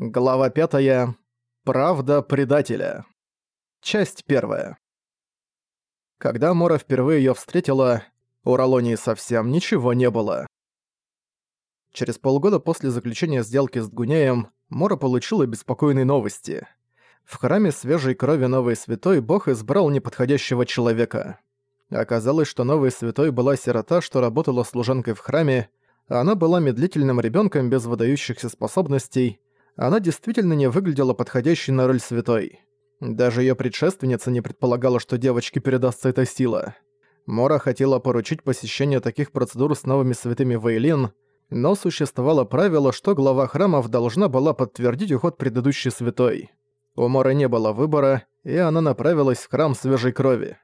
Глава 5. Правда предателя. Часть 1. Когда Мора впервые её встретила, у Ролонии совсем ничего не было. Через полгода после заключения сделки с Дгуняем Мора получила беспокойные новости. В храме свежей крови Новой Святой Бог избрал неподходящего человека. Оказалось, что Новой Святой была сирота, что работала служанкой в храме, а она была медлительным ребёнком без выдающихся способностей, она действительно не выглядела подходящей на роль святой. Даже её предшественница не предполагала, что девочке передастся эта сила. Мора хотела поручить посещение таких процедур с новыми святыми Вейлин, но существовало правило, что глава храмов должна была подтвердить уход предыдущей святой. У Моры не было выбора, и она направилась в храм свежей крови.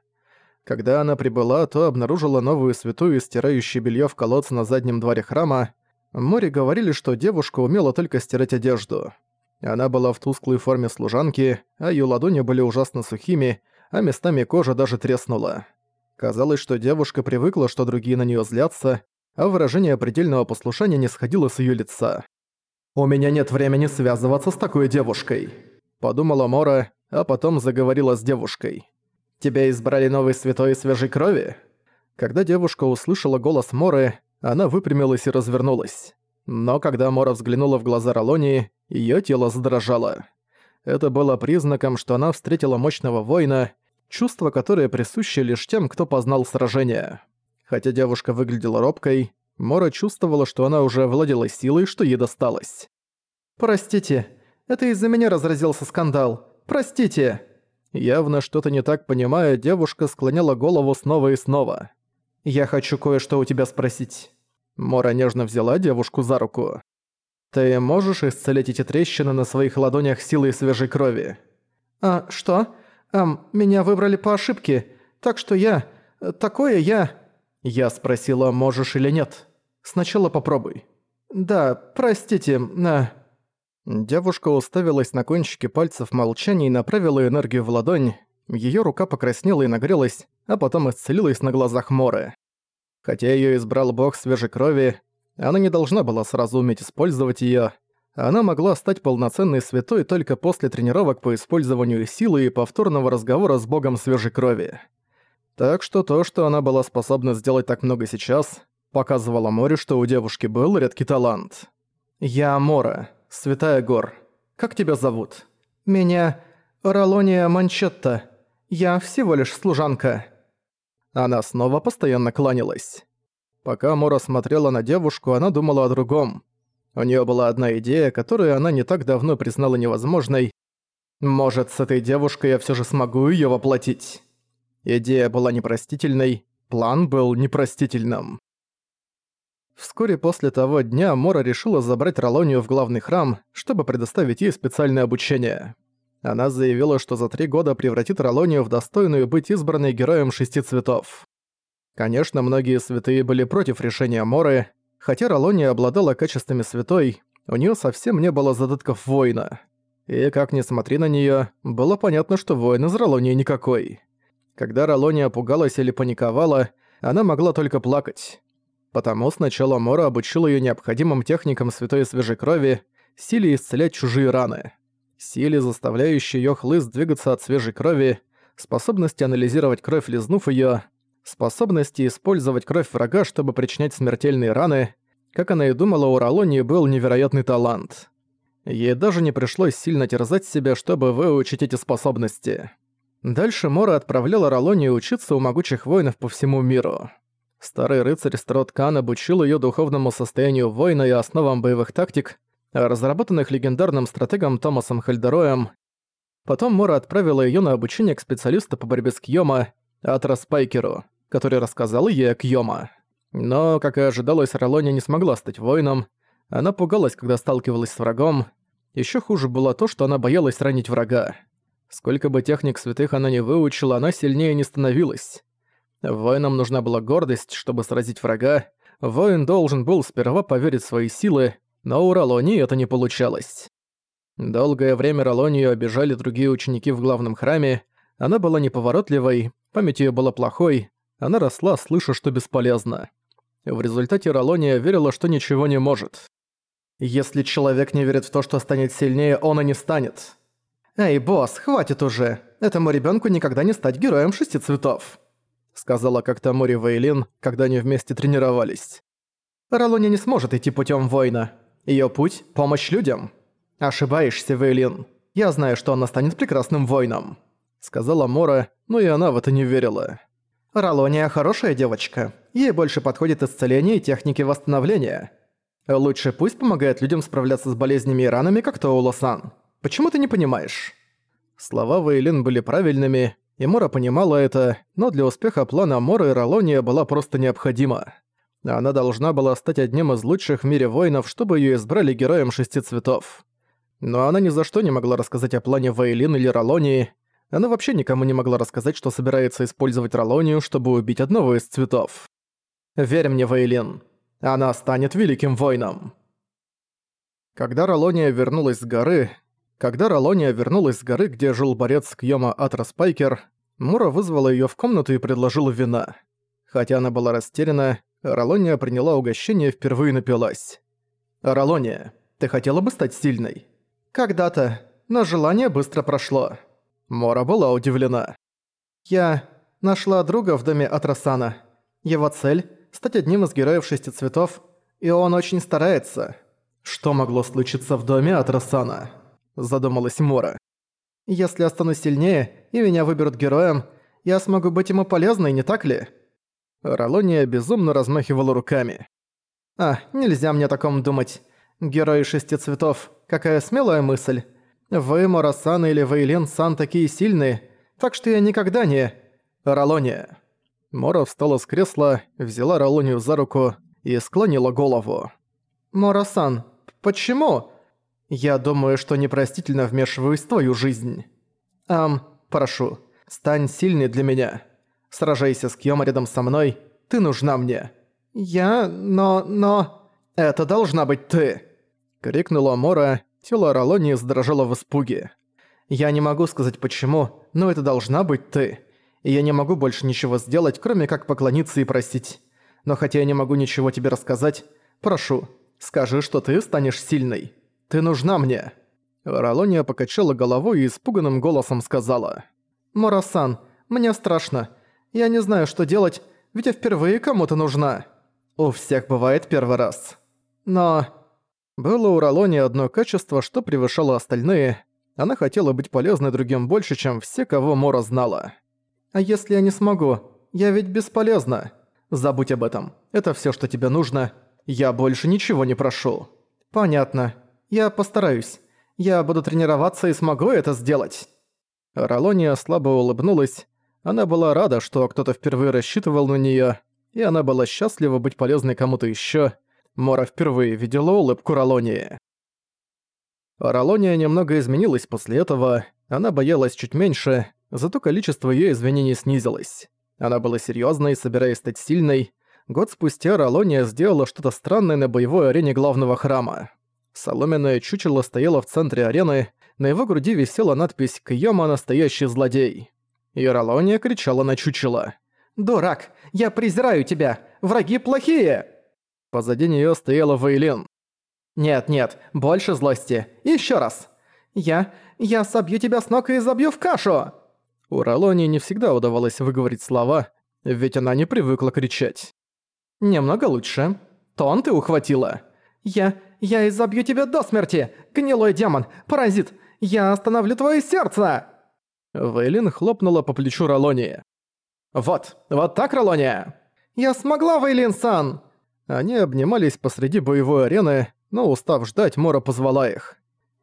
Когда она прибыла, то обнаружила новую святую, стирающую белье в колодце на заднем дворе храма, Море говорили, что девушка умела только стирать одежду. Она была в тусклой форме служанки, а её ладони были ужасно сухими, а местами кожа даже треснула. Казалось, что девушка привыкла, что другие на неё злятся, а выражение предельного послушания не сходило с её лица. «У меня нет времени связываться с такой девушкой», — подумала Мора, а потом заговорила с девушкой. «Тебя избрали новый святой свежей крови?» Когда девушка услышала голос Моры, она выпрямилась и развернулась. Но когда Мора взглянула в глаза Ролонии, её тело задрожало. Это было признаком, что она встретила мощного воина, чувство, которое присуще лишь тем, кто познал сражение. Хотя девушка выглядела робкой, Мора чувствовала, что она уже владела силой, что ей досталось. «Простите, это из-за меня разразился скандал. Простите!» Явно что-то не так понимая, девушка склоняла голову снова и снова. «Я хочу кое-что у тебя спросить». Мора нежно взяла девушку за руку. «Ты можешь исцелить эти трещины на своих ладонях силой свежей крови?» «А, что? Эм, меня выбрали по ошибке, так что я... Такое я...» Я спросила, можешь или нет. «Сначала попробуй». «Да, простите, на...» Девушка уставилась на кончики пальцев в молчании и направила энергию в ладонь. Её рука покраснела и нагрелась, а потом исцелилась на глазах Моры. Хотя её избрал бог свежей крови, она не должна была сразу уметь использовать её. Она могла стать полноценной святой только после тренировок по использованию силы и повторного разговора с богом свежей крови. Так что то, что она была способна сделать так много сейчас, показывало Море, что у девушки был редкий талант. «Я Мора, Святая Гор. Как тебя зовут?» «Меня Ролония Манчетта. Я всего лишь служанка». Она снова постоянно кланялась. Пока Мора смотрела на девушку, она думала о другом. У неё была одна идея, которую она не так давно признала невозможной. «Может, с этой девушкой я всё же смогу её воплотить?» Идея была непростительной, план был непростительным. Вскоре после того дня Мора решила забрать Ролонию в главный храм, чтобы предоставить ей специальное обучение. Она заявила, что за три года превратит Ролонию в достойную быть избранной героем шести цветов. Конечно, многие святые были против решения Моры, хотя Ролония обладала качествами святой, у нее совсем не было задатков воина. И как ни смотри на нее, было понятно, что воин из Ролонии никакой. Когда Ролония пугалась или паниковала, она могла только плакать. Потому сначала Мора обучила ее необходимым техникам святой свежей крови, силе исцелять чужие раны силе, заставляющей её хлыст двигаться от свежей крови, способности анализировать кровь, лизнув её, способности использовать кровь врага, чтобы причинять смертельные раны. Как она и думала, у Ролонии был невероятный талант. Ей даже не пришлось сильно терзать себя, чтобы выучить эти способности. Дальше Мора отправляла Ролонию учиться у могучих воинов по всему миру. Старый рыцарь Строткан обучил её духовному состоянию воина и основам боевых тактик, разработанных легендарным стратегом Томасом Хальдероем. Потом Мора отправила её на обучение к специалисту по борьбе с Кьёма, Атра Спайкеру, который рассказал ей о Кьёма. Но, как и ожидалось, Ролония не смогла стать воином. Она пугалась, когда сталкивалась с врагом. Ещё хуже было то, что она боялась ранить врага. Сколько бы техник святых она не выучила, она сильнее не становилась. Воинам нужна была гордость, чтобы сразить врага. Воин должен был сперва поверить в свои силы, но у Ролонии это не получалось. Долгое время Ролонию обижали другие ученики в главном храме, она была неповоротливой, память её была плохой, она росла, слыша, что бесполезно. В результате Ролония верила, что ничего не может. Если человек не верит в то, что станет сильнее, он и не станет. «Эй, босс, хватит уже. Этому ребенку никогда не стать героем шести цветов», сказала как-то Мори Вейлин, когда они вместе тренировались. Ролония не сможет идти путем воина. Ее путь – помощь людям. Ошибаешься, Вейлин. Я знаю, что она станет прекрасным воином», сказала Мора, но и она в это не верила. Ролония хорошая девочка. Ей больше подходит исцеление и техники восстановления. Лучше пусть помогает людям справляться с болезнями и ранами, как Тоуло-сан. Почему ты не понимаешь?» Слова Вейлин были правильными, и Мора понимала это, но для успеха плана Мора и Ролония была просто необходима. Она должна была стать одним из лучших в мире воинов, чтобы её избрали героем шести цветов. Но она ни за что не могла рассказать о плане Вейлин или Ролонии. Она вообще никому не могла рассказать, что собирается использовать Ролонию, чтобы убить одного из цветов. «Верь мне, Вейлин, она станет великим воином». Когда Ролония вернулась с горы, когда Ролония вернулась с горы, где жил борец Кьёма Атрас Пайкер, Мура вызвала её в комнату и предложила вина. Хотя она была растеряна, Ролония приняла угощение и впервые напилась. «Ролония, ты хотела бы стать сильной?» «Когда-то, но желание быстро прошло». Мора была удивлена. «Я нашла друга в доме Атрасана. Его цель – стать одним из героев шести цветов, и он очень старается». Что могло случиться в доме Атрасана? задумалась Мора. «Если я стану сильнее, и меня выберут героем, я смогу быть ему полезной, не так ли?» Ролония безумно размахивала руками. «А, нельзя мне о таком думать. Герои шести цветов, какая смелая мысль. Вы, Мора-сан или Вейлин-сан такие сильные, так что я никогда не... Ролония». Мора встала с кресла, взяла Ролонию за руку и склонила голову. «Мора-сан, почему?» Я думаю, что непростительно вмешиваюсь в твою жизнь. Ам, прошу, стань сильной для меня. Сражайся с Кьёма рядом со мной, ты нужна мне. Я... но... но... Это должна быть ты!» Крикнула Мора, тело Ролони задрожало в испуге. «Я не могу сказать почему, но это должна быть ты. И я не могу больше ничего сделать, кроме как поклониться и просить. Но хотя я не могу ничего тебе рассказать, прошу, скажи, что ты станешь сильной». Ты нужна мне!» Ролония покачала головой и испуганным голосом сказала. «Мурасан, мне страшно. Я не знаю, что делать, ведь я впервые кому-то нужна. У всех бывает первый раз. Но...» Было у Ролонии одно качество, что превышало остальные. Она хотела быть полезной другим больше, чем все, кого Мора знала. «А если я не смогу? Я ведь бесполезна. Забудь об этом. Это все, что тебе нужно. Я больше ничего не прошу». «Понятно. Я постараюсь. Я буду тренироваться и смогу это сделать». Ролония слабо улыбнулась. Она была рада, что кто-то впервые рассчитывал на неё, и она была счастлива быть полезной кому-то ещё. Мора впервые видела улыбку Ролонии. Ролония немного изменилась после этого, она боялась чуть меньше, зато количество её извинений снизилось. Она была серьёзной, собираясь стать сильной. Год спустя Ролония сделала что-то странное на боевой арене главного храма. Соломенное чучело стояло в центре арены, на его груди висела надпись «Кьёма – настоящий злодей». И Ролония кричала на чучело. «Дурак! Я презираю тебя! Враги плохие!» Позади неё стояла Вейлин. «Нет-нет, больше злости. Ещё раз! Я... я собью тебя с ног и забью в кашу!» У Ролонии не всегда удавалось выговорить слова, ведь она не привыкла кричать. «Немного лучше. Тон ты ухватила. Я... Я изобью тебя до смерти! Гнилой демон! Паразит! Я остановлю твое сердце!» Вейлин хлопнула по плечу Ролонии. «Вот, вот так, Ролония!» «Я смогла, Вейлин-сан!» Они обнимались посреди боевой арены, но, устав ждать, Мора позвала их.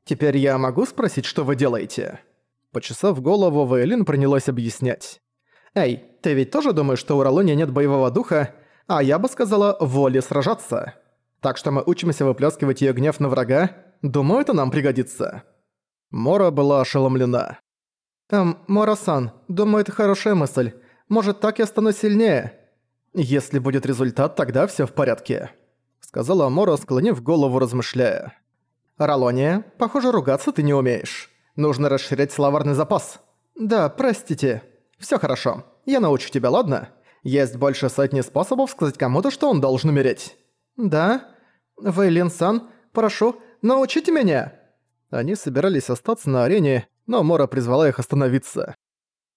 «Теперь я могу спросить, что вы делаете?» Почесав голову, Вейлин принялась объяснять. «Эй, ты ведь тоже думаешь, что у Ролония нет боевого духа, а я бы сказала, воли сражаться?» Так что мы учимся выплескивать её гнев на врага. Думаю, это нам пригодится». Мора была ошеломлена. «Эм, Мора-сан, думаю, это хорошая мысль. Может, так я стану сильнее?» «Если будет результат, тогда всё в порядке», — сказала Мора, склонив голову, размышляя. «Ролония, похоже, ругаться ты не умеешь. Нужно расширять словарный запас». «Да, простите. Всё хорошо. Я научу тебя, ладно? Есть больше сотни способов сказать кому-то, что он должен умереть». «Да? Вейлин-сан, прошу, научите меня!» Они собирались остаться на арене, но Мора призвала их остановиться.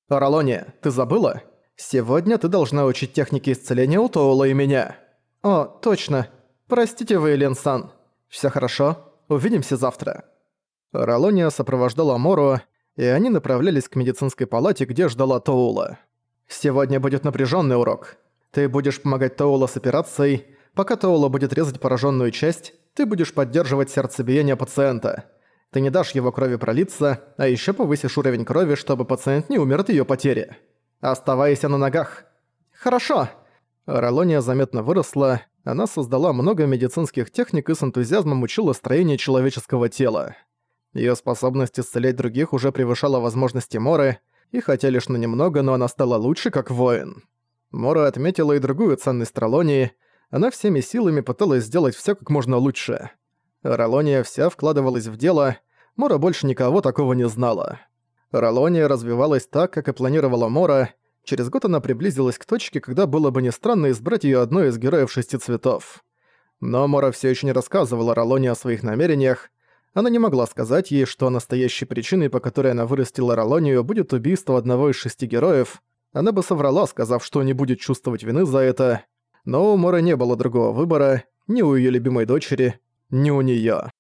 «Ролония, ты забыла? Сегодня ты должна учить техники исцеления у Тоула и меня». «О, точно. Простите вы, Сан. Всё хорошо? Увидимся завтра». Ролония сопровождала Мору, и они направлялись к медицинской палате, где ждала Тоула. «Сегодня будет напряженный урок. Ты будешь помогать Тоула с операцией. Пока Тоула будет резать пораженную часть, ты будешь поддерживать сердцебиение пациента. Ты не дашь его крови пролиться, а еще повысишь уровень крови, чтобы пациент не умер от ее потери. Оставайся на ногах. Хорошо. Ролония заметно выросла, она создала много медицинских техник и с энтузиазмом учила строение человеческого тела. Ее способность исцелять других уже превышала возможности Моры, и хотя лишь на немного, но она стала лучше как воин. Мора отметила и другую ценность Ролонии, она всеми силами пыталась сделать все как можно лучше. Ролония вся вкладывалась в дело, Мора больше никого такого не знала. Ролония развивалась так, как и планировала Мора. Через год она приблизилась к точке, когда было бы не странно избрать ее одной из героев шести цветов. Но Мора все еще не рассказывала Ролоне о своих намерениях. Она не могла сказать ей, что настоящей причиной, по которой она вырастила Ролонию, будет убийство одного из шести героев. Она бы соврала, сказав, что не будет чувствовать вины за это. Но у Мора не было другого выбора, ни у ее любимой дочери, ни у нее.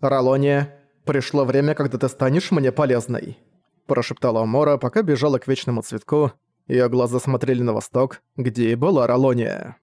«Ролония, пришло время, когда ты станешь мне полезной», прошептала Мора, пока бежала к Вечному Цветку. Её глаза смотрели на восток, где и была Ролония.